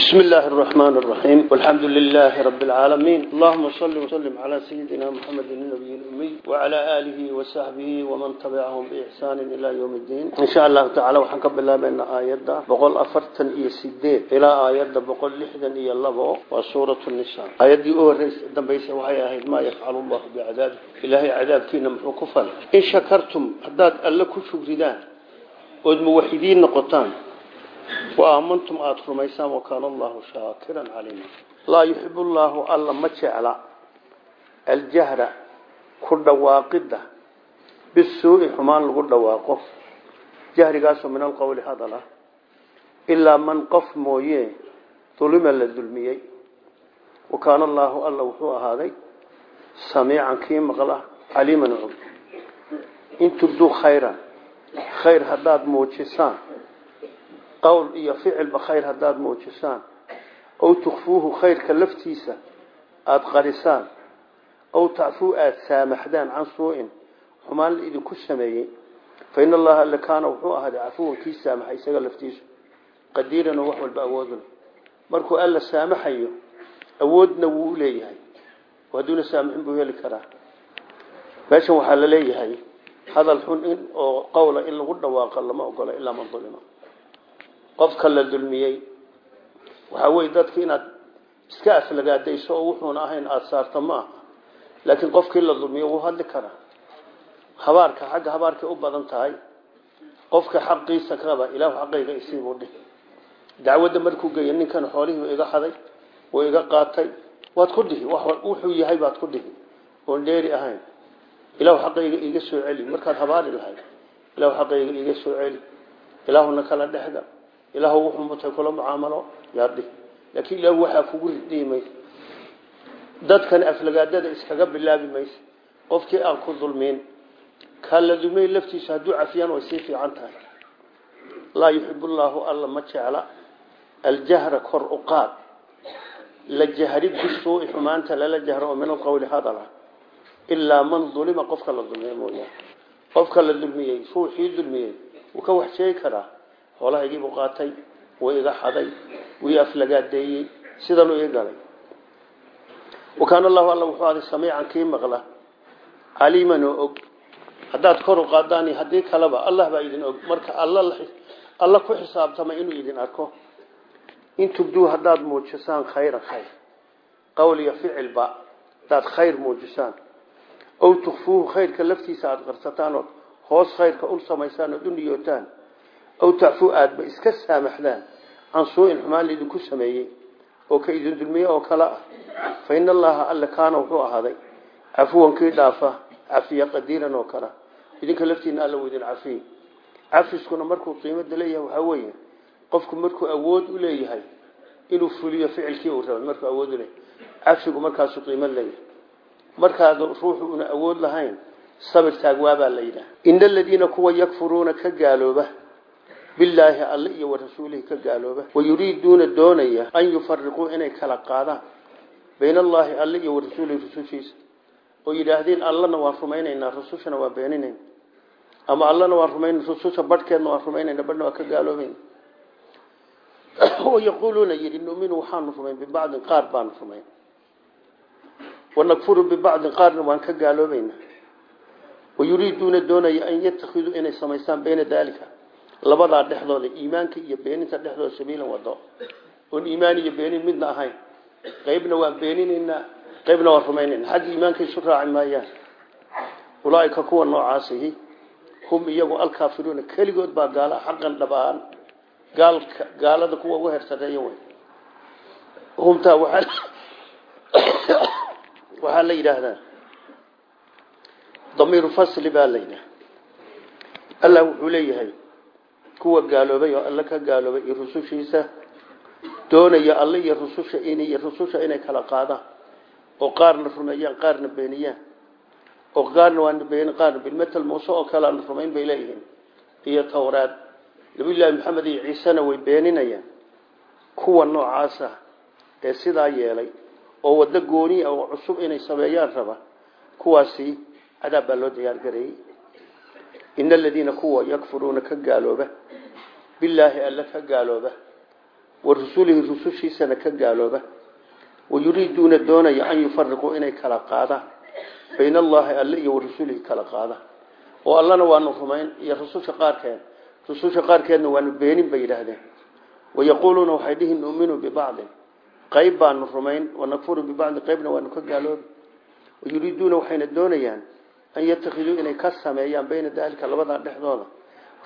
بسم الله الرحمن الرحيم والحمد لله رب العالمين اللهم صل وسلم على سيدنا محمد النبي الأمي وعلى آله وصحبه ومن تبعهم بإحسان إلى يوم الدين إن شاء الله تعالى وحنك بالله بأن آيات بقول أفرتا إيا سيدين إلى آيات بقول لحدا إيا اللبو وسورة النساء آيات دي أول رئيس دنبيس وهي أهد ما يفعل الله بعذابه إلهي عذاب كينا محوكفا إن شكرتم حداد ألكو شكردان ودموحدين نقطان وآمنتم آتكم ميسان وكان الله شاكرا عليما لا يحب الله ألا ما جعل الجهر كل واقدة بالسوء حمان لقل واقف جهر قاسو من القول هذا لا إلا من قف مويه ظلم للظلمية وكان الله ألا وحوى هذا سميعا كيم غلا عليما عب إن تبدو خيرا خير هداد موجسان qowl iyo ficilba khayr haddaad muujisaan ow tukfuuhu khayrka laftiisa aada qarisaan ow tacfuu aada saamaxdaan can suu-in xumaan la idinku sameeyey fa in allaha alle kaana wuxuu ahaaday cafuwan kii saamaxa isaga laftiisu qadiiran oo wax walba awoodun. Markuu alla saamaxayo awoodna wuu leeyahay. Hadduuna saamaxin buu heli karaa. Meeshan waxaa la leeyahay hadal xun oo qowla in lagu dhawaaqo lama ogola ilaa man qofka la dulmiyey. Waxaa weye dadka inaad iska aflagaadayso oo wuxuuna ahayn aada laakiin qofkii la dulmiyo wuu hadli karaa. Habaarka xagga habaarkay u badan tahay qofka xaqiisa kaba ilaahu xaqayga isiibuu dhih dacwadda markuu geeya ninkan xoolihii iga haday oo iga qaatay waad ku dhihi. Wuxuu yahay baad ku dhihi. Oon dheeri ahayn. Ilaahu xaqayga iiga soo celi. Markaad habaari lahayd ilaahu xaqayga iiga soo celi. Ilaahuna kala dhexda ilaahu wuxuu mutay kula mucaamalo yaadhi. Laakiin ilaahu waxaa kugu ridii mayso dadkan aflagaadada iskaga bilaabi mayso qofkii aan ku dulmiin. Kaa la dulmiyey laftiisa hadduu cafiyaan way sii fiican tahay. Laa yuxibu llaahu alla ma jecla. Aljahra kor u qaad. La jahri bisuui xumaanta lala jahro oo min alqowli hadala ilaa man dulima qofka la dulmiye mooyaane qofka la dulmiyey ruuxii dulmiyey wuu ka wax sheegi karaa xoolahaygiibuu qaatay wuu iga xaday wuu aflagaadeeyey sidanuu ii galay. Wa kaana allahu alla wuxuu aday samiican kii maqla caliiman oo og. Kor u qaadaan iyo haddii kaleba allah baa idin og. Marka alla ku xisaabtama inuu idin arko. In tubduu haddaad muujisaan khayran khayr. Qowl iyo ficilba haddaad khayr muujisaan. Ow tukfuuhu khayrka laftiisa aada qarsataanood hoos khayrka u samaysaan ood u ow tacfuu aadba iska saamaxdaan can suu-in xumaan laidinku sameeyey oo ka idin dulmiye oo kale ah. Fa ina allaha alle kaana wuxuu ahaaday cafuwan kii dhaafa cafiya qadiiran oo kale idinka laftiina alla idin cafiy cafiskuna markuu qiimada leeyahay waxaa weeye qofku markuu awood u leeyahay inuu fuliyo ficilkii uu rabay markuu awood uleeyahay cafigu markaasuu qiimad leeyahay. Markaad ruuxu una awood lahayn sabir bilaahi alle iyo warasuulihi ka gaalooba. Wayuriiduuna doonaya an yufariquu inay kala qaadaan bayna allaahi alle iyo warasuulihi rusushiisa oo yidhaahdeen allana waan rumaynaynaa rusushana waan beeninayn. Ama allana waan rumayn rususha badhkeedna waan rumaynayna badhna waan ka gaaloobayna oo yaquuluuna yidhi numinu waxaanu rumayn bibacdin qaar baanu rumayn. Wanakfuru bibacdin qaarna waan ka gaaloobayna wayuriiduuna doonaya an yatakiduu inay labadaa dhexdooda iimaanka iyo beeninta dhexdooda sabiilan wado. Oon iimaan iyo beenin midna ahayn. Qaybna waan beeninaynaa qaybna waan rumaynayna. Xagga iimaanka isu raaci maayaan. Ulaaika kuwa noocaasihi hum iyagu alkaafiruuna keligood baa gaala xaqan dhabaan. Gaalka gaalada kuwa uga hersareeya wey humtaa waxaa waxaa la yidhaahdaa. Damiiru fasli baa la yidhaha allah wuxuu leeyahay kuwa gaaloobay oo alle ka gaaloobay iyo rusushiisa doonaya alle iyo rususha in rususha inay kala qaadaan oo qaarna rumeeyaan qaarna beeniyaan oo qaarna waana beenin qaarna bilmetal muuse oo kale aan rumayn bay leeyihiin iyo towraad nabiyullaahi maxamed iyo ciisena way beeninayaan kuwa noocaasa ee sidaa yeelay oo waddo gooni oo cusub inay sameeyaan raba kuwaasi cadaab baa loo diyaargareeyey ina aladiina kuwa yakfuruuna ka gaalooba bilaahi alle ka gaalooba wa rusulihi rusushiisana ka gaalooba wayuriiduuna doonaya an yufariquu inay kala qaadaan bayna allaahi alle iyo warasulihi kala qaadaan oo allana waanu rumayn iyo rususha qaarkeed rususha qaarkeedna waanu beenin bay yidhaahdeen wayaquuluuna waxay dhihi nu'minu bibacdin qayb baanu rumayn wanakfuru bibacdin qaybna waanu ka gaaloobi wayuriiduuna waxayna doonayaan an yatakiduu inay ka sameeyaan bayna daalika labadaa dhexdooda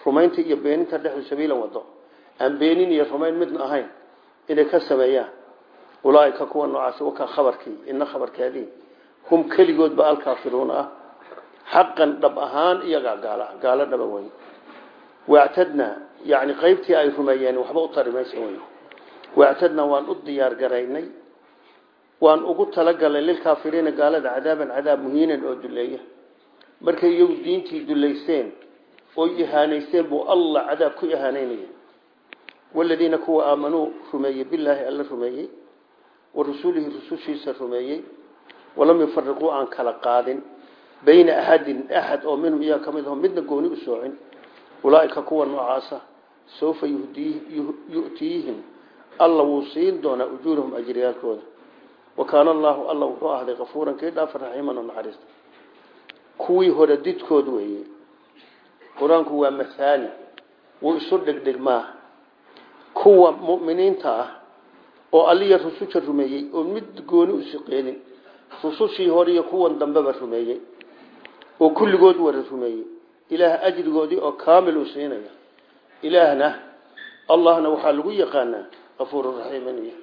rumaynta iyo beeninta dhexdu sabiilan wado. Aan beenin iyo rumayn midna ahayn inay ka sameeyaan. Ulaaika kuwa noocaas wakaa khabarkii ina khabarkeedii hum keligoodba alkaafiruuna ah. Xaqan dhab ahaan iyagaa gaala gaalo dhaba wey wactadnaa yani qaybtii ay rumeeyeen waxba u tari maysa wey wactadnaa waan u diyaar garaynay. Waan ugu talagalay lilkaafiriina gaalada cadaaban cadaab muhiinan oo duleeya markay iyagu diintii duleysteen oo ihaanaysteen buu allah cadaab ku ihaanaynaya waladiina kuwa aamanuu rumeeyey bilaahi alla rumeeyey warasuulihi rusushiisa rumeeyey walam yufariquu aan kala qaadin. Bayna axadin axad oo minhum iyaa ka aho midna gooni u soocin. Ulaaika kuwa noocaasa sawfa yu'tiihim alla wuu siin doonaa ujuurahum ajriyaalkooda. Wa kaana allaahu alla wuxuu ahday kafuuran kii dhaafa raxiiman oo naxariista kuwii hore didkood weeye. Qur'aanku waa mathaali wuu isu dhegdhegmaa kuwa mu'miniinta ah oo aliya rususha rumeeyey oo mid gooni u siqeenin rusushii hore iyo kuwan dambeba rumeeyey oo kulligood wara rumeeyey. Ilaah ajrigoodii oo kaamil uu siinaya. Ilaahna allahna waxaa lagu yaqaanaa kafuururaxiim inuu yahay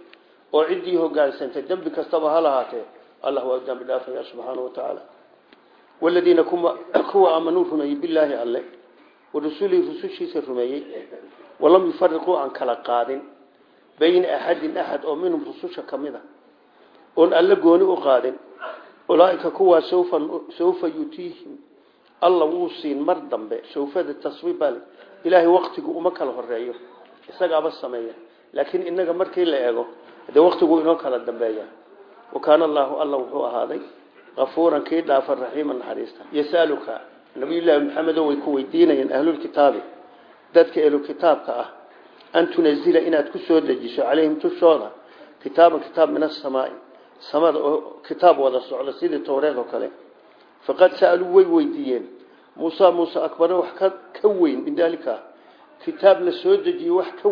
oo ciddii hogaansantay dembi kastaba ha lahaatee allah waa dambi dhaafaya subxaana wa tacaala waladiina kuwa aamanuu rumeeyey bilaahi alle warasuulihi rusushiisa rumeeyey walam yufariquu aan kala qaadin bayna axadin axad oo minhum rususha ka mid a oon alle gooni u qaadin ulaaika kuwaa sawfa yutiihim alla wuu siin mar dambe sawfada taswiibal ilaahay waktigu uma kala horeeyo isagaaba sameeya laakiin inaga markii la eego dee waktigu inoo kala dambeeya wa kaana allaahu alla wuxuu ahaaday kafuuran kii dhaafa raxiima naxariista yasaluka nabiyullaahi maxamedo way ku weydiinayaan ahlulkitaabi dadka ehlukitaabka ah an tunazila inaad ku soo dejiso calayhim tushooda kitaaban kitaab min asamaai samada oo kitaab wada socda sidii towreed oo kale faqad sa'aluu way weydiiyeen muusa muuse akbare wax ka weyn min daalika kitaab la soo dejiyey wax ka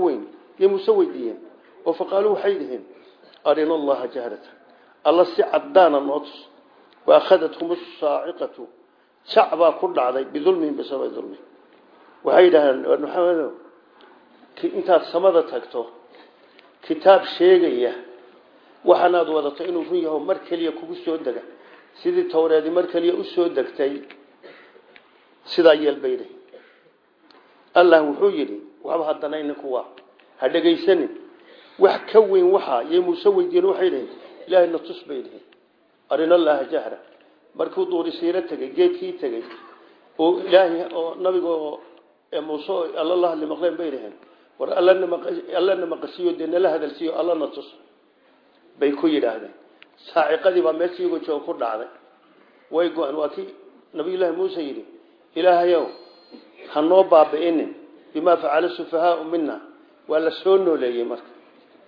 weyn yay muuse weydiiyeen oo faqaaluu waxay dhiheen arina allaha jahratan alla si caddaana noo tus wa akhadathum asaaciqatu jac baa ku dhacday bidulmihim bisababi dulmi waxay yidhahdeen maxamedo intaad samada tagto kitaab sheegaya waxaanaad wadato inuu run yaho mar keliya kugu soo dega sidii towreedi mar keliya u soo degtay sidaa yeelbayda allah wuxuu yidhi waxba haddana ininku ha dhegaysanin wax ka weyn waxaa yay muuse weydiiyeen waxay dhaheen ilaahayna tus bay dhaheen arina allaha jahra. Markuu duurisiiro tegey geedkii tegey oo ilaahay oo nabiga muuse alla la maqleen bay dhaheen. War allana maqasiiyo dee nala hadalsiiyo allana tus. Bay ku yidhaahdeen. Saaciqadii baa meesha iyagoo jooga ku dhacday. Way go-an waa kii nabiyullaahi muuse yidhi ilaahayow ha noo baabi'inin bimaa facala sufahaau mina waa la soo nooleeyey marka.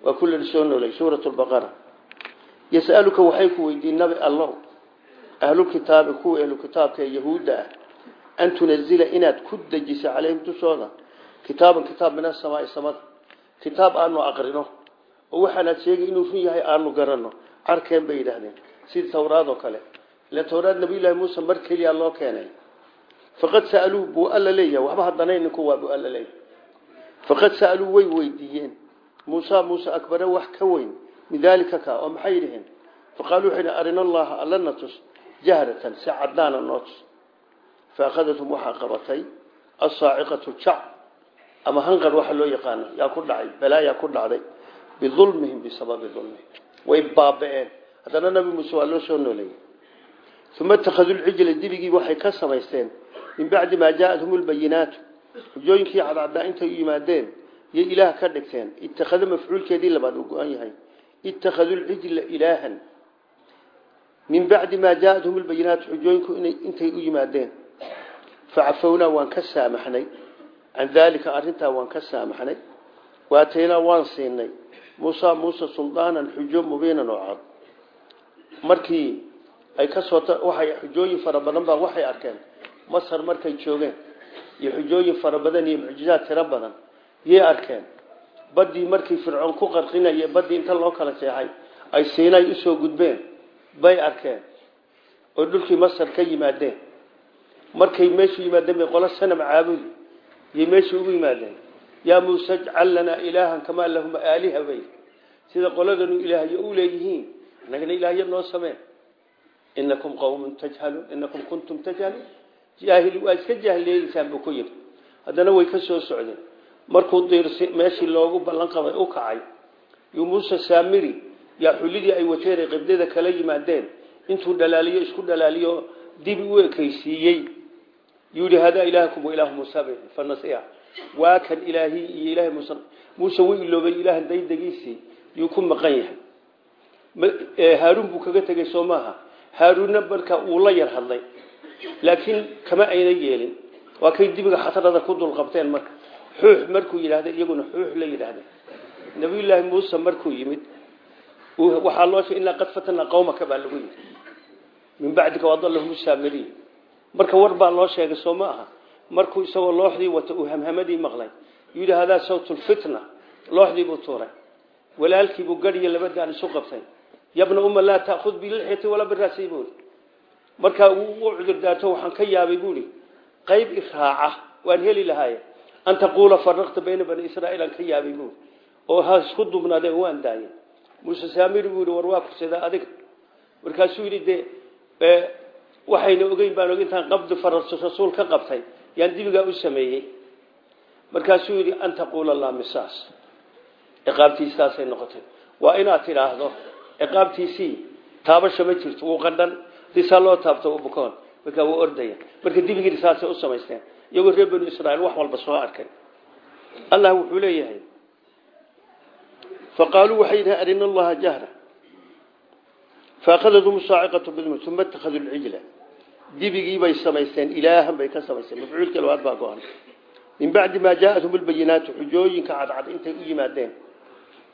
Waa ku la soo nooleeyey suurat lbaqara yasaluka waxay ku weydiin nabi allow ahlukitaabi kuwa ahlukitaabka ee yahuudda ah an tunazila inaad ku dejiso calayhim dushooda. Kitaaban kitaab min asamaai samada kitaab aanu aqrino. Oo waxaanaad sheegay inuu run yahay aanu garanno. Carkeen bay yidhaahdeen. Sidii towraad oo kale. Ila towraad nabiyullaahi muuse mar keliya loo keenay. Faqad sa'aluu buu alla leeyahay. Waxba haddanayn ninku waa buu alla leeyahay. Faqad sa'aluu way weydiiyeen. Muusa muuse akbare wax ka min daalika ka oo maxay yidhaheen faqaaluu waxay yidhi arina allaha allana tus jahratan si caddaana noo tus faakadathum waxaa qabatay asaaciqatu jac ama hanqar waxa loo yaqaano yaa ku dhacay balaayaa ku dhacday bidulmihim bisababi dulmihim way baaba'een. Haddana nabi muuse waa loo soo nooleeyey uma ittakhaduu lcijla dibigii waxay ka samaysteen. Min bacdi maa jaathum lbayinaatu xujooyinkii cadcaddaa intay u yimaadeen yay ilaah ka dhigteen. Ittakhada mafcuulkeedii labaad uu go-an yahay ittakhaduu lcijla ilaahan min bacdi maa jaathum lbayinaatu xujooyinku intay u yimaadeen facafownaa waan ka saamaxnay can daalika arrintaa waan ka saamaxnay waataynaa waan siinay muusa muuse suldaanan xujo mubiinan oo cad markii ay ka soo waxay xujooyin fara badan baa waxay arkeen masar markay joogeen iyo xujooyin fara badan iyo mucjizaad tiro badan yay arkeen baddii markii fircoon ku qarqinaya baddii inta loo kala seexay ay siinay u soo gudbeen. Bay arkeen oo dhulkii masar ka yimaadeen. Markay meeshu yimaadeen bay qolo sanam caabudi yay meeshii ugu yimaadeen. Yaa muuse jcal lanaa ilaahan kamaa lahum aaliha bay sida qoladanu ilaahyo u leeyihiin annagana ilaahyo noo sameen. Inakum qawmun tajhaluun inakum kuntum tajhaluun. Jaahil waa iska jaahiliyeysaan buu ku yidhi. Haddana way ka soo socdeen markuu diirsi meeshii loogu ballan qabay u kacay. Yuu muuse saamiri yaa xullidii ay wateen ay qiblada kala yimaadeen intuu dhalaaliyo isku dhalaaliyo dibi u ekaysiiyey. Yuu yihi hadaa ilaahakum wa ilaahu muusa bay fanasiya waa kan ilaahi iyo ilaahay muuse muuse wuu iloobay ilaahan daydagiisii yuu ku maqan yahay. Haaruun buu kaga tegey soo maaha. Haaruunna marka uu la yar hadlay laakiin kama ayna yeelin. Waa kay dibiga xatrada ku dul qabteen marka xuux markuu yidhahda iyaguna xuux la yidhaahda nabiyullaahi muuse markuu yimid waxaa loo sheegay inaa qad fatana qawmaka baa lagu yidhi. Min bacdika wadallahum saamiriin marka war baa loo sheegay soo ma aha. Markuu isagoo looxdii wata uu hamhamadii maqlay. Yidhi hadaa sawtulfitna looxdii buu tuuray. Walaalkiibuu gadhiyo labadaan isu qabtay. Yabna uma laa takhud bilixyati walaa biraasi buui markaa u cudurdaato waxaan ka yaabay buui qayb iraaca waan heli lahaaye an taquula faraqta bayna bani israaiil aan ka yaabay buui oo ha isku dubnaadeen waan daayay muuse saamiri buu yihi war waa kursadaa adiga markaasuu yidhi dee waxayna ogeyn baan og intaan qabdi faras rasuul ka qabtay yaan dibigaa u sameeyey markaasuu yidhi an taquula laa misaas ciqaabtiisaasay noqotay waa inaad tidhaahdo ciqaabtiisii taabasho ma jirto wuu qandhan disaa loo taabto bukoon markaa wuu ordaya marka dibigii saasay u samaysteen iyagoo reer banu israiil wax walba soo arkay. Allah wuxuu leeyahay faqaaluu waxay yidhahen arina allaha jahra. Faakadadhum saaciqatu bidm uma ittakhaduu lcijla dibigii bay samaysteen ilaahan bay ka samaysteen. Mafcuulka labaad baa go-an. Min bacdi maa jaathum lbayinaatu xujooyinka cadcad intay u yimaadeen.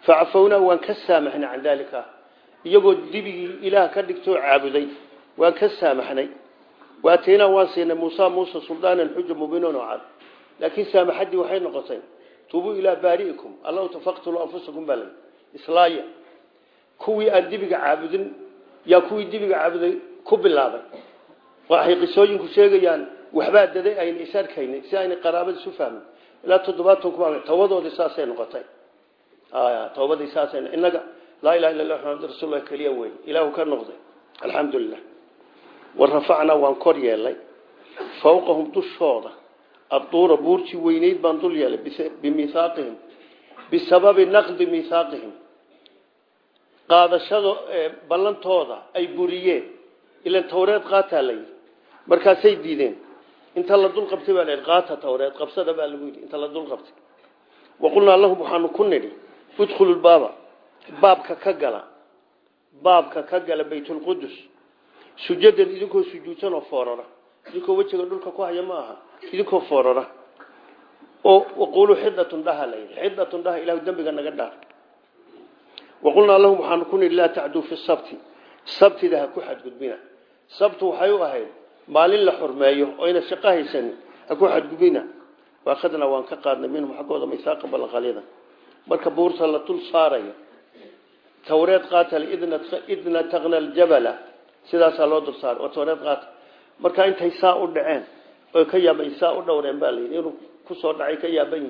Facafownaa waan ka saamaxnay can daalika. Iyagoo dibigii ilaah ka dhigtoo caabuday waan ka saamaxnay waataynaa waan siinay muusa muuse suldaanan xuja mubinon oo cad. Laakiin saamaxaddii waxay noqotay tubuu ilaa baari'ikum allahu faqtuluu anfusakum baa layi islaaya kuwii aan dibiga caabudin yaa kuwii dibiga caabuday ku bilaabay. Waxay qisooyinku sheegayaan waxbaa daday ayna is arkaynin si ayna qaraabada isu fahmin. Ilaa toddobaatan kuma tawadoodii saasay noqotay. Towbadii saasay innaga laa ilaha illa allah muxamad rasuulullah keliya wey ilaahu ka rafacnaa waan kor yeelay. Fawqahum dushooda. Adduura buurtii weyneyd baan dul yeelay bimihaaqihim bisababi naqdi mihaaqihim qaadashada ballantooda ay buriyeen. Ilan tawreed qaataa la yidhi. Markaasay diideen. Inta la dul qabtay baa la qaata tawreed qabsada baa lagu yidhi inta la dul qabtay. Waqulnaa lahum waxaanu ku nidhi udkhulu lbaaba baabka ka gala baabka ka sujadan idinkoo sujuudsan oo foorara. Idinkoo wejiga dhulka ku haya ma aha idinkoo foorara. Oo waquuluu xidatun dhaha la yidhi. Xidatun dhaha ilahu dembiga naga dhaar waqulnaa lahum waxaanu ku nidhi laa tacduu fi sabti. Sabtida ha ku xadgudbina. Sabtu waxay u ahayd maalin la xurmeeyo oyna shaqo haysanin ha ku xadgudbina. Waakhadnaa waan ka qaadnay minhum xaggooda misaaqa balaqalyada marka buurta la dul saarayo tawreed qaatale idna taqna aljabala sidaasaa loo dul saaray oo tawreed qaata marka intay saa u dhaceen oy ka yaaban saa u dhowreen baa layidhi inuu ku soo dhacay ka yaaban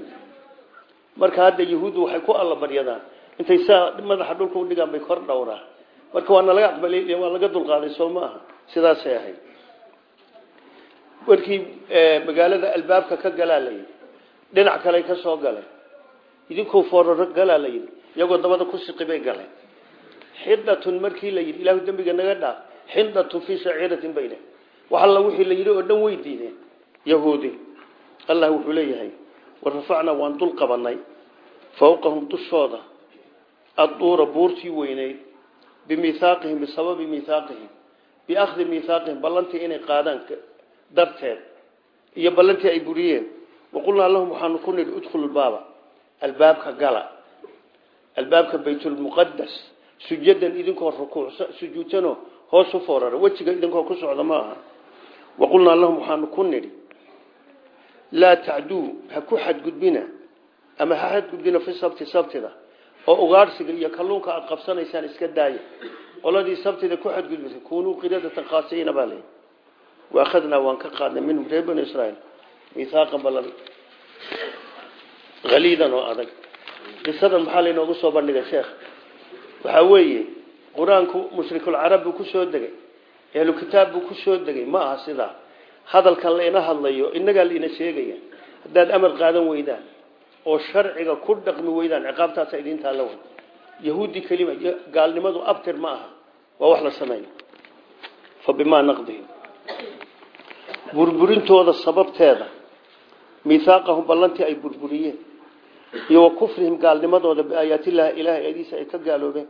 marka hadda yahuuddu waxay ku allabaryadaan. Intay saa madaxa dhulka udhigaan bay kor dhowraan marka waa nalaga aqbalay waa laga dulqaaday soo ma aha. Sidaasay markii magaalada albaabka ka galaa dhinac kale ka soo galay. Idinkoo fooraro galaa iyagoo dabada ku siqi bay galeen. Markii la yidhi ilaahu dembiga naga dhaaf xidatun fii shaciiratin bay dheh wax alla wixii la yidhi oo dhan way diideen yahuudi. Allah wuxuu leeyahay wa rafacnaa waan dul qabanay fawqahum dushooda. Adduura buurtii weyneyd. Bimihaaqihim bisababi mihaaqihim biakhdi mihaaqihim ballantii inay qaadaan darteed iyo ballantii ay buriyeen. Waqulnaa lahum waxaanu ku nidhi udkhulu baaba. Albaabka gala. Albaabka baytulmuqadas sujadan idinkoo rukuucsa sujuudsanoo hoos u foorara wejiga idinkoo ku socda ma aha waqulnaa lahum waxaanu ku nidhi laa tacduu ha ku xadgudbina ama ha xadgudbina fi sabti sabtida oo ugaadhsiga iyo kalluunka aada qabsanaysaan iska daaya qoladii sabtida ku xadgudbisay kunuu qiradatan qaasiyina baa leeyi waakhadnaa waan ka qaadnay minhum reer banu israiil mihaaqan ballan haliidan oo adag. Qisadan maxaa laynoogu soo qur'aanku mushrikulcarab buu ku soo degay ehlu kitaab buu ku soo degay ma aha sidaa hadalkan layna hadlayo innagaa laina sheegaya. Haddaad amar qaadan weydaan oo sharciga ku dhaqmi weydaan ciqaabtaasa idintaa la way yahuudi kelima gaalnimadu abtir ma aha. Waa wax la sameeyo. Fa bimaa burburintooda sababteeda mihaaqahum ballantii ay burburiyeen. Iyo wa kufrihim gaalnimadooda biaayaatillahi ilahay eediisa ay ka gaaloobeen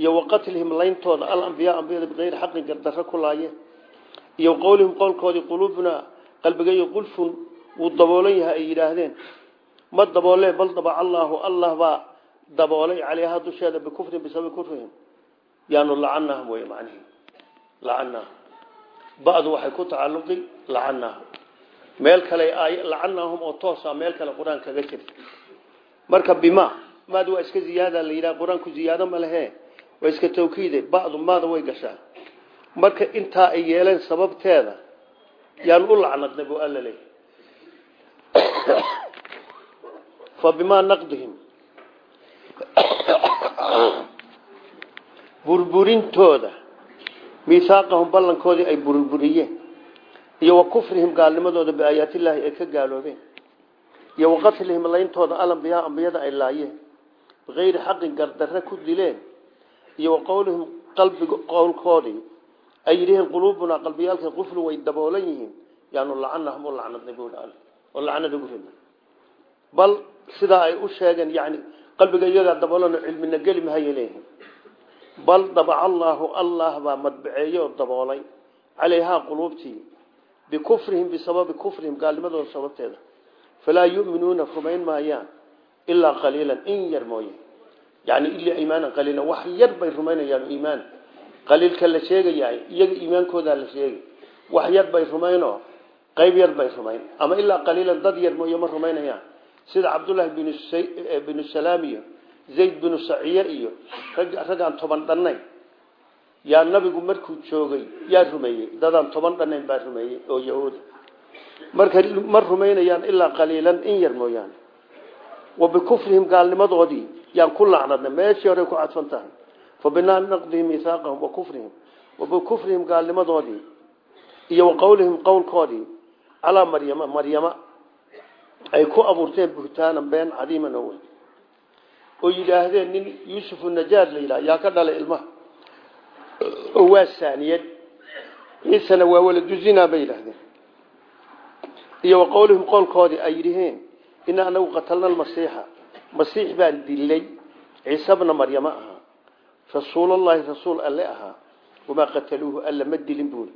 iyo wa qatlihim layntooda alambiyaa ambiyada bikayri xaqin gardarro ku laayeen iyo qowlihim qowlkoodii quluubunaa qalbigayo qulfun wuu daboolan yahay ay yidhaahdeen ma daboolee bal dabaca allaahu allah baa daboolay caleyha dusheeda bikufrihim bisababi kufrihim. Yaanu lacanahum wey macnihi. Lacanahum ba'du waxay ku tacalluqi lacanahum meel kale aay lacanaahum oo toosa meel kale qur'aan kaga jirta. Marka bima maad waa iska iska tawkiide ba'du maada way gashaa. Marka intaa ay yeeleen sababteeda yaan u lacnadnay buu alla fa bimaa naqdihim. Burburintooda mihaaqahum ballankoodii ay burburiyeen. Iyo wa kufrihim gaalnimadooda biaayaatillaahi ay ka gaaloobeen. Iyo wa qatlihim layntooda alambiyaa ambiyada ay laayeen. Bikayri xaqin gardarre ku dileen iyo wa qowlihim qalbiga qowlkoodii. Ay yidhiheen quluubunaa qalbiyaalka quflu way daboolan yihiin. Yaanu lacanahum u lacnadnay all oo lacnada ugu ridnay bal sidaa ay u sheegeen yani qalbiga iyagaa daboolano cilmina geli mahayay leeyihiin bal dabaca allaahu allah baa madbaceeye oo daboolay calayhaa quluubtii. Bikufrihim bisababi kufrihim gaalnimadooda sababteeda. Falaa yuminuuna rumayn maayaan ilaa qaliilan in yar mooye yani ilaa iimaanan qaliilan wax yar bay rumaynayaan iimaan. Qaliilka la sheegayahay iyaga iimaankoodaa la sheegay. Wax yar bay rumaynoo qayb yar bay rumayn. Ama ilaa qaliilan dad yar mooye ma rumaynayaan. Sida cabdullaahi binu salaam iyo zayd binu saciye iyo raggaan toban dhannayn yaa nabigu markuu joogay yaa rumeeyey. Dadaan toban dhannayn baa rumeeyey oo yahuuda marka ma rumaynayaan ilaa qaliilan in yar mooyaane wa bikufrihim gaalnimadoodii yaan ku lacnadnay meeshii horey ku cadfan tahay fa binaa naqdihim mihaaqahum wa kufrihim wa bikufrihim gaalnimadoodii iyo wa qowlihim qowlkoodii calaa maryama maryama ay ku abuurteen buhtaanan been cadiiman oo weyn. Oo yidhaahdeen nin yuusufu najaar la yidhaha yaa ka dhalay ilmaha. Oo waa saaniyad. Ciisana waa waladu zinaa bay yidhaahdeen. Iyo wa qowlihim ay yidhiheen ina anagu qatalna almasiixa masiix baan dilay ciise bna maryamo ahaa rasuulallahi rasuul alle ahaa wamaa qataluuhu alla ma dilin buuli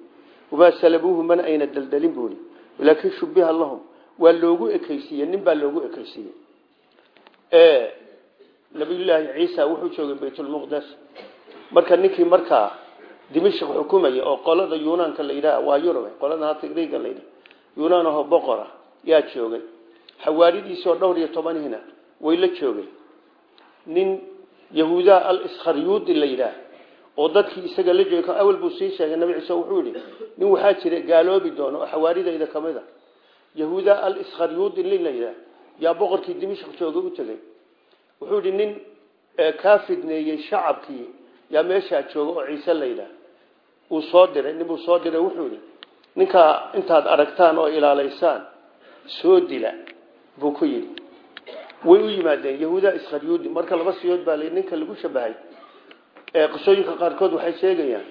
wamaa salabuuhu mana ayna daldalin buuli walaakin shubiha lahum waa loogu ekeysiiyey nin baa loogu ekeysiiyey nabiyullaahi ciisa wuxuu joogay baytulmuqdes marka ninkii markaa dimashq xukumaya oo qolada yunaanka la yidhaha waa yurub qolada tigriga la yidhaha yunaan ahoo boqora yaa joogay. Xawaaridiisoo dhowr iyo tobanihina way la joogay. Nin yahuuda al-iskharyuudi la yidhaah oo dadkii isaga la joogay awal buu sii sheegay nabi ciise wuxuu yidhi nin waxaa jira gaaloobi doono oo xawaaridayda ka mid a yahuuda al-iskharyuudi nin la yidhaah yaa boqorkii dimashq jooga u tegey wuxuu yidhi nin kaa fidneeyey shacabkii yaa meeshaa jooga oo ciise la yidhaah. Uu soo diray ninbuu soo diray wuxuu yidhi ninkaa intaad aragtaan oo ilaalaysaan soo dila buu ku yidhi way u yimaadeen yahuuda iskharyuudi marka laba siyood baa l ninka lagu shabahay qisooyinka qaarkood waxay sheegayaan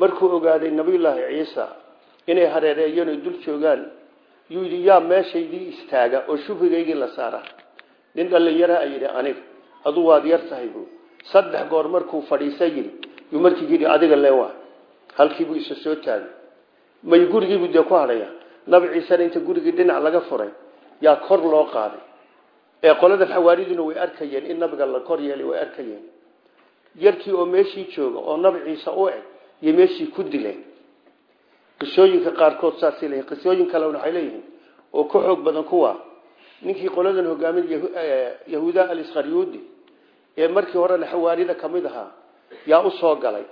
markuu ogaaday nabiyullaahi ciisa inay hareereeyeen dul joogaan yuu yidhi yaa meeshaydii istaaga oo shubhigaygii la saara. Nin dhallinyaraha yidhi aniga adu waad yar tahay bu saddex goor markuu fadhiisa yidhi yuu markii yidhi adiga leewaa halkiibuu isa soo taagay. May gurigiibuu dee ku hadhaya nabi ciisena inta gurigii dhinac laga furay yaa kor loo qaaday ee qoladan xawaariduna way arkayeen in nabiga la kor yeelay way arkayeen. Yarkii oo meeshii jooga oo nabi ciise u eg iyo meeshii ku dileen qisooyinka qaarkood saasay leeyihiin qisooyin kalena waxay leeyihiin oo ka xoog badan kuwa. Ninkii qoladan hogaamin yahuuda alisqaryuudi ee markii horena xawaarida ka mid ahaa yaa u soo galay.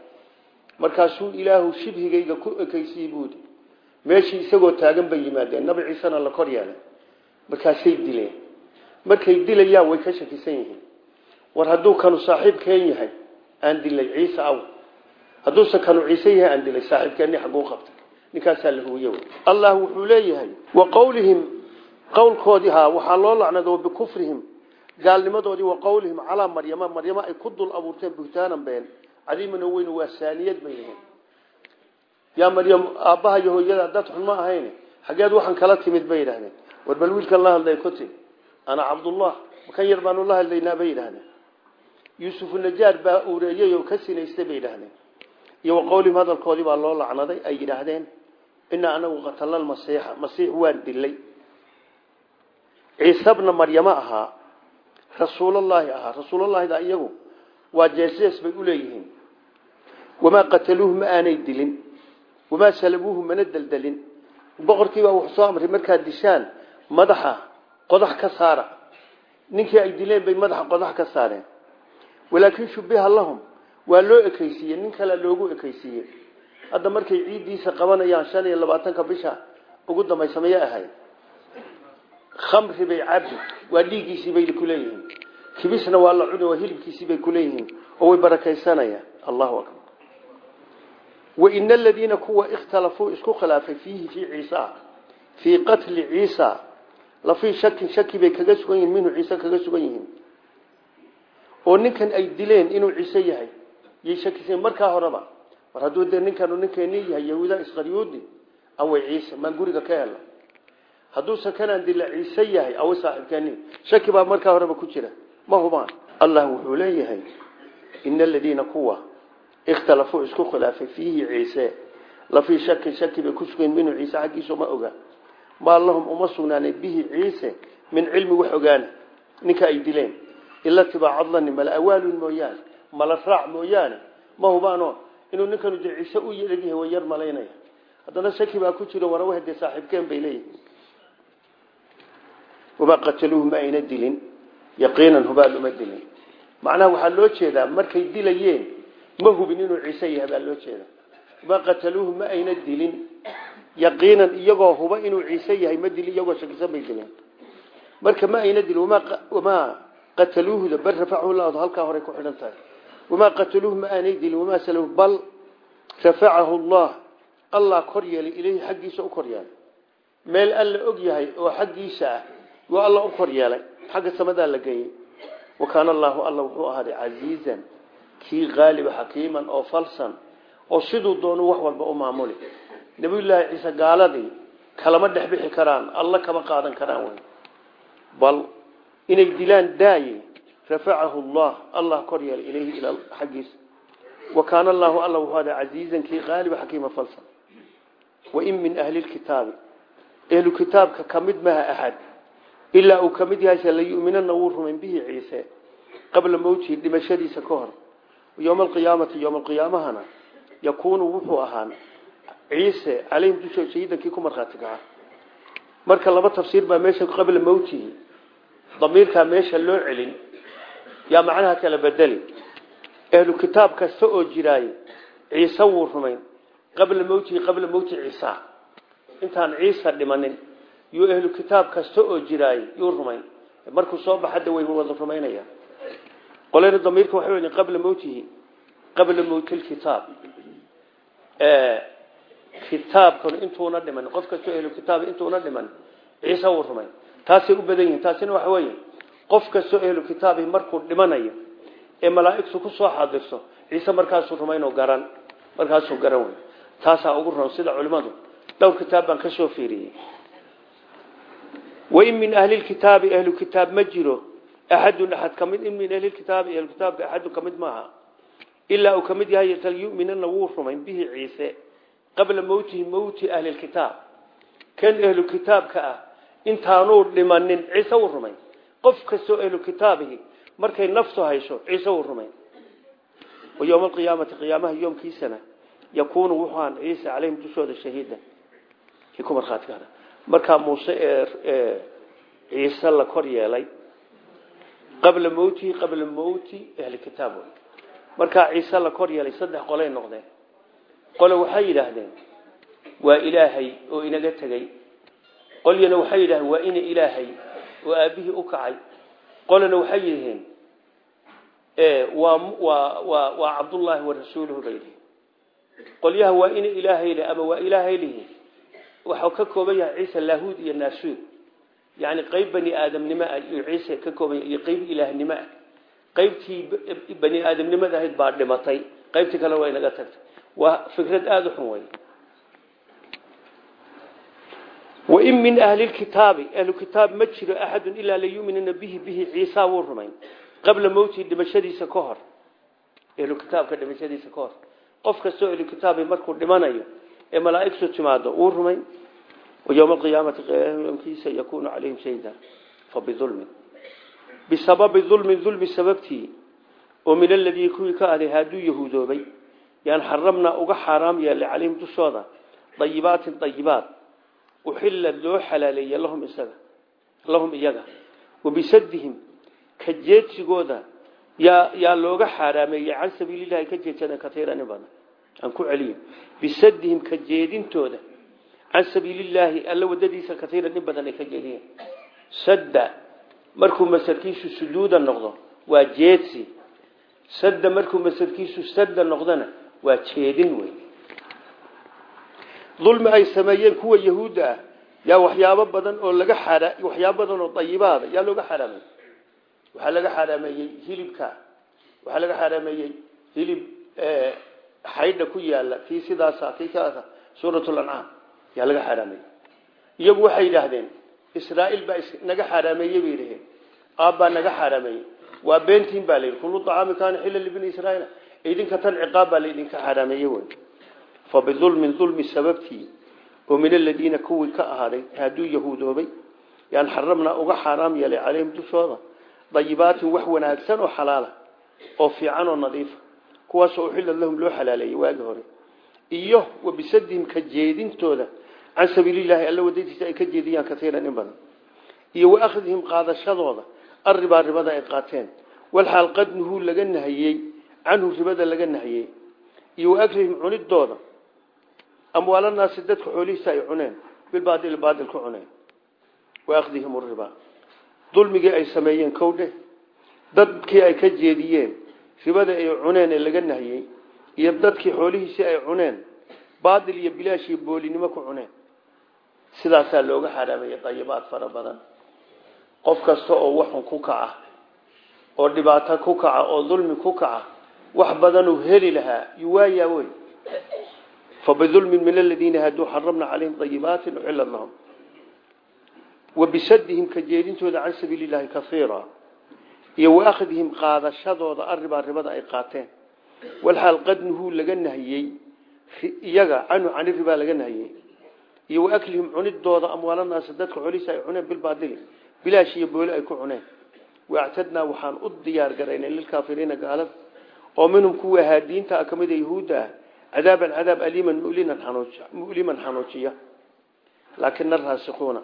Markaasuu ilaahu shibhigayga ku ekaysiye buudi meeshii isagoo taagan bay yimaadeen. Nabi ciisena la kor yeelay. Markaasay dileen markay dilayaan way ka shakisan yihiin. War hadduu kanu saaxiibkeen yahay aan dilay ciise aw. Hadduuse kanu ciise yahay aan dilay saaxiibkeenni xagguu qabtay ninkaasaa la huwiye allah wuxuu leeyahay wa qowlihim qowlkoodii haa waxaa loo lacnado wa bikufrihim gaalnimadoodii wa qowlihim calaa maryama. Maryama ay ku dul abuurteen buhtaanan been. Cadiiman oo weyn waa saaniyad bay yihiin yaa maryam aabbaha iyo dad xun ahayn xageed waxaan kala timid bay yidhahdeen war bal wiilkan la hadlay ku tiri ana cabdullah makan yar baanu la hadlaynaa bay yidhahdeen yuusufu najaar baa uureeyey oo ka sinaystay bay yidhahdeen iyo wa qowlihim hadalkoodii baa loo lacnaday ay yidhaahdeen inaa anagu qatalna masiixa masiix waan dilay ciise bna maryamo ahaa rasuulallaahi ahaa. Rasuulallahida iyagu waa jeesees bay uleeyihiin wamaa qataluuhu ma aanay dilin wamaa salabuuhu mana deldelin boqorkiibaa wuxuu soo amray markaad dishaan madaxa qodax ka saara. Ninkii ay dileen bay madaxa qodax ka saareen. Walaakin shubiha lahum waa loo ekeysiiyey nin kale loogu ekeysiiyey hadda markay ciiddiisa qabanayaan shan iyo labaatanka bisha ugu dambaysa mayay ahayd khamri bay cabi waa dhiiggiisii bay kuleeyihiin kibisna waa la cuni waa hilibkiisii bay kuleeyihiin oo way barakaysanayaan. Allahu akbar. Waina aladiina kuwa ikhtalafuu isku khilaafay fiihi fii ciisa fii qatli lafii shakin shaki bay kaga sugan yihiin minhu ciise kaga sugan yihiin. Oo ninkan ay dileen inuu ciise yahay yay shakiseen markaa horeba. War hadduu dee ninkanu ninkeeni yahay yahuuda isqaryuudi away ciise maan guriga ka hela. Hadduusan kanaan dila ciise yahay away saaxiibkeeni shaki baa markaa horeba ku jira. Ma hubaan? Allah wuxuu leeyahay ina aladiina kuwa ikhtalafuu isku khilaafay fiihi ciise. Lafii shakin shaki bay ku sugan minhu ciise xaggiisu ma oga maa lahum uma sugnaanay bihi ciise min cilmi wax ogaana ninka ay dileen. Ila tibaacadlani mala awaalun mooyaane mala raac mooyaane ma hubaano inuu ninkanu de ciise u yeegyahay way yar malaynaya. Haddana shaki baa ku jiro warawah dee saaxiibkeen bay leeyihiin. Wamaa qataluuhu ma ayna dilin yaqiinan hubaal uma dilin. Macnaha waxaa loo jeedaa markay dilayeen ma hubin inuu ciise yahay baa loo ma ayna dilin yaqiinan iyagoo huba inuu ciise yahay ma dilin iyagoo shakisan bay dileen marka ma ayna dilin wamaa qataluuhuda bal rafacahu llahu halkaa horey ku xidhan tahay. Wamaa qataluuhu ma aanay dilin wamaa saluuhu bal rafacahu llah allah kor yeelay ileyhi xaggiisa u kor yeelay. Meel alla og yahay oo xaggiisa ah waa alla u kor yeelay. Xagga samadaa la geeyey wa kaana allaahu alla nabiyullaahi ciise gaaladii kalama dhex bixi karaan alla kama qaadan karaan wey bal inay dilaan daaye rafacahu llah allah kor yeelay ilayhi ila xaggiisa wa kaana allaahu alla wuxuu ahaaday casiizan kii qaaliba xakiima falsan. Wain min ahli lkitaabi ehlu kitaabka ka mid maha axad ilaa uu ka mid yahay layuminana wuu rumayn bihi ciise. Qabla mowtihi dhimashadiisa ka hor yowma alqiyaamati yowma alqiyaamahana yakuunu wuxuu ahaan ciise calayhim dushooda shahiidankii ku markhaati kaca. Marka laba tafsiir baa meesha qabla mowtihi damiirkaa meesha loo celin. Yaa macnaha kala bedeli. Ehlu kitaab kasta oo jiraaye ciise wuu rumayn. Qabla mowtihi qabla mowti ciisa intaan ciisa dhimanin yuu ehlu kitaab kasta oo jiraay yuu rumayn. Markuu soo baxada way wada rumaynaya. Qolena damiirka waxay qabla mowtihi qabla kitaabkan intuuna dhiman qof kastoo ehlu kitaab intuuna dhiman ciise wuu rumayn taasay u badan yihiin taasina waxa weeye qof kastoo ehlu kitaabi markuu dhimanayo ee malaa'igtu ku soo xaadirso ciise markaasuu rumaynoo garan markaasuu garan wey taasaa ugu ron sida culimmadu dhowr kitaab baan ka soo fiiriyey. Wain min ahli kitaabi ahlu kitaab ma jiro axadun axad ka mid in min ahli kitaabi ahlu kitaabka axadun ka mid maaha ilaa uu ka mid yahay yuminana wuu rumayn bihi ciise qabla mowtihi mowti ahli kitaab kan ahlu kitaabka ah intaanuu dhimanin ciise wuu rumayn qof kastoo ahlu kitaabihi markay naftu hayso ciise wuu rumayn wa yowma alqiyaamati qiyaamaha yoomkiisana yakuunu wuxuaan ciise calayhim dushooda shahiidan. Kii ku markhaati kaada markaa muuse ee ciise la kor yeelay qabla mowtihi qabla mowti ahli kitaab. Markaa ciise la kor yeelay saddex qolay noqdeen qole waxay yidhaahdeen waa ilaahay oo inaga tegey qolyana waxay yidhahdeen waa ina ilaahay oo aabbihii u kacay. Qolena waxay yidhaheen waa waa waa cabdullaahi wa rasuuluhu bay yihi qolyaha waa ina ilaahay leh ama waa ilaahay lihi waxuu ka kooban yahay ciise laahuud iyo naasuud. Yani qayb bani aadamnimo ah iyo ciise ka kooban yahay qayb ilaahnimo ah. Qaybtii bani aadamnimada ahayd baa dhimatay. Qaybtii kale waa inaga tagtay waa fikrad aada u xun wey wain min ahli kitaabi ahlukitaab ma jiro axadu ilaa layuminana bihi bihi ciisa wuu rumayn. Qabla mowtii dhimashadiisa ka hor. Ahlukitaabka dhimashadiisa ka hor. Qof kastoo ahlukitaabi markuu dhimanayo ee malaaigtu timaado wuu rumayn. Yowma alqiyaamati yomkiisa yakuunu calayhim shahida fa biulmin bisababi ulmin ulmi sababtii oo yaan xaramnaa uga xaaraam yeelay calayhim dushooda. Dayibaatin dayibaat uxilla loo xalaaleeyey lahum isaga. Lahum iyaga. Wabisadihim ka jeedsigooda. Yaa yaa looga xaaraameeyey can sabiililahi ka jeejadeen katiiran in badan aan ku celiyo. Bisadihim ka jeedintooda. Can sabiililaahi alla wadadiisa katiiran in badan ay ka jeediyen sadda markuu masarkiisu sujuuda noqdo waa jeedsi. Sadda markuu masarkiisu sadda noqdona waa jeedin wey dulmi ay sameeyeen kuwa yahuudda ah yaa waxyaabo badan oo laga waxyaabo badan oo dayibaada yaa looga xaraamey waxaa laga xaraameeyey hilibka. Waxaa laga xaraameeyey hilib xaydha ku yaalla kii sidaasa kii kaasa suurat lancaam laga xaaraameeyey iyagu waxay yidhaahdeen israa'iil baa naga xaaraameeyey bay yidhaheen naga xaaraameeyey waa beentiin baa layidhi kullu acaami kaana idinka tan ciqaab baa laydinka xaaraameeye wey fa bidulmin dulmi sababtii oo min aladiina kuwii ka ahaaday hadduu yahuudoobay yaan xarabnaa uga xaaraam yeelay calayhim dushooda dayibaatin wax wanaagsan oo xalaala oo fiican oo nadiifa kuwaasoo uxillad lahum loo xalaaleeyey waagi hore. Iyo wabisadihim ka jeedintooda can sabiililaahi alla wadadiisa ay ka jeediyaan kaiiran in badan. Iyo waaakhdihim qaadashadooda aribaa ribada ay qaateen. Walxaal qad laga nahiyey canhu ribada laga nahiyey iyo waaklihim cunidooda amwaalanaasi dadka xoolihiisa ay cuneen bilbaadili baadil ku cuneen. Waaakhdihim riba dulmigii ay sameeyeen kowdhe dadkii ay ka jeediyeen ribada ay cuneen ee laga nahiyey iyo dadkii xoolihiisii ay cuneen baadil iyo bilaash iyo boolinimo ku cuneen. Sidaasaa looga xaraameeyey dayibaad fara badan. Qof kasta oo waxun ku kaca oo dhibaato ku kaca oo dulmi ku kaca wax badanuu heli lahaa yuwaayaa wey fabidulmin min aladiina hadduu xaramna calayhim dayibaatin uxilad lahum. Wabisadihim ka jeedintooda can sabiili illaahi kaiira iyo waaakhdihim qaadashadooda aribaa ribada ay qaateen. Walxaal qad nuhuu laga nahiyey iyaga canhu cani ribaa laga nahiyey. Iyo waaklihim cunidooda amwaalanaasi dadka xolihiisa ay cuneen bilbaadili bilaash iyo booli ay ku cuneen. Waactadnaa waxaan u diyaar garaynay lilkaafiriina gaalada oo minhum kuwa haadiinta ah kamida yahuudda ah cadaaban cadaab aliiman muliman xanuujiya laakina araasikuuna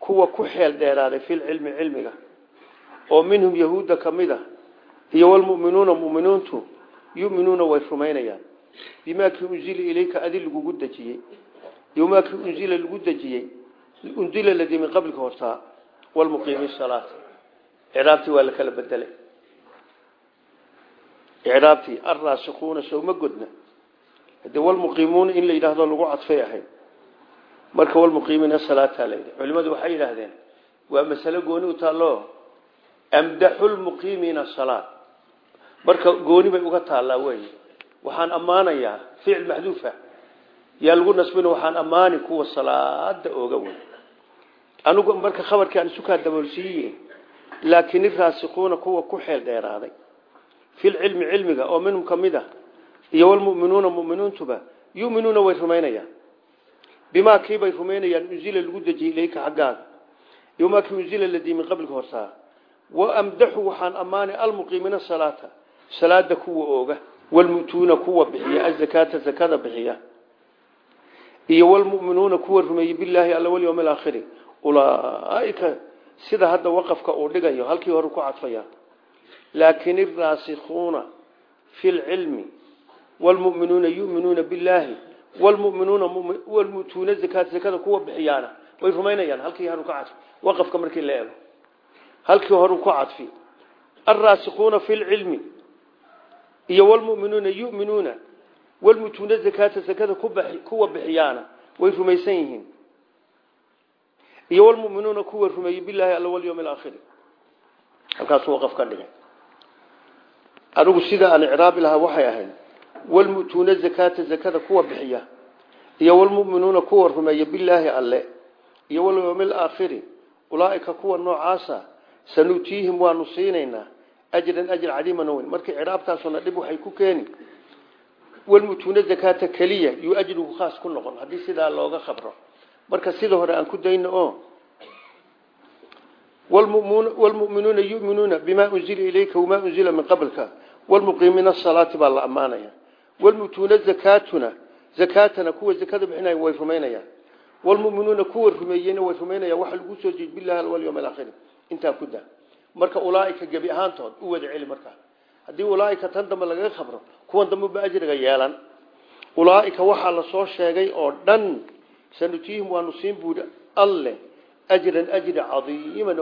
kuwa ku xeel dheeraaday filcilmi cilmiga oo minhum yahuudda kamida iyo walmuminuuna muminiintu yuminuuna way rumaynayaan. Bimaa kii ilayka adi lagugu dejiyey yomaa kii unzila lagu unzila ladii min qablika hortaa walmuqiimi salaat icraabtii waa la kala bedelay icraabtii alraasikuuna sowma godna. Hadee walmuqiimuuna in la yidhaahdo lagu cadfay ahayd marka walmuqiimiina salaataa layidhi culimadu waxay yidhaahdeen waa masalo gooni u taalloo amdaxu lmuqiimiina salaat. Marka gooni bay uga taallaa wey waxaan ammaanayaa ficil maxduufa yaa lagu nasbin waxaan ammaani kuwa salaada ooga wey anigu marka khabarkii aan isukaa daboolsiiye laakiin iraasikuuna kuwa ku filcilmi cilmiga oo minhum ka mid a iyo walmuminuuna muminiintuba yuminuuna way rumaynayaan bimaa kiibay rumaynayaan unzila lagu dejiyey ilayka xaggaaga yomaa kii unzila ladii min qablika hortaa waamdaxu waxaan ammaanay almuqiimiina salaata salaada kuwa ooga walmutuuna kuwa bixiya azakaata zakada bixiya iyo walmuminuuna kuwa rumeeyey bilaahi alla walyowm alaakhiri ulaaika sida hadda waqafka laakin iraasikuuna fi lcilmi wlmuminuuna yuminuuna bilaahi wlmuminuuna walmutuuna zakaat zakada kuwa bixiyaana way rumaynayaan halkii hore ku cadfi waqafka markii la eego halkii hore ku cadfi. Alraasikuuna fi lcilmi iyo wlmuminuuna yuminuuna walmutuuna zakaata zakada kuwa bixiyaana way rumaysan yihiin. Iyo walmuminuuna kuwa rumeeyey bilaahi alla walyowm alaakhiri halkaasuu waqaf ka dhigay anigu sida aan icraabi lahaa waxay ahayd walmutuuna zakaata zakada kuwa bixiya iyo walmuminuuna kuwa rumeeya bilaahi alle iyo walyowm alaakhiri ulaaika kuwa noocaasa sanutiihim waanu siinaynaa ajran ajr cadiiman weyn. Markii ciraabtaasuna dhib waxay ku keeni walmutuuna zakaata keliya yuu ajrigu khaas ku noqon. Haddii sidaa looga khabro. Marka sida hore aan ku dayno oo walmuminuuna yuminuuna bimaa unzila ilayka wamaa unzila min qablka walmuqiimiina asalaati baa la ammaanaya walmutuuna zakaatuna zakaatana kuwa zakada bixinaya way rumaynayaan walmuminuuna kuwa rumeeyeyna way rumaynayaan waxa lagu soo jeed bilahi walyowm alaakhiri intaa ku daa marka ulaaika gebi ahaantood u wada celi markaa haddii ulaaika tan dambe lagaga khabro kuwan dambe ba ajriga yeelan ulaaika waxaa la soo sheegay oo dhan sanutiihim waanu siin buuri alle ajran ajri cadiiman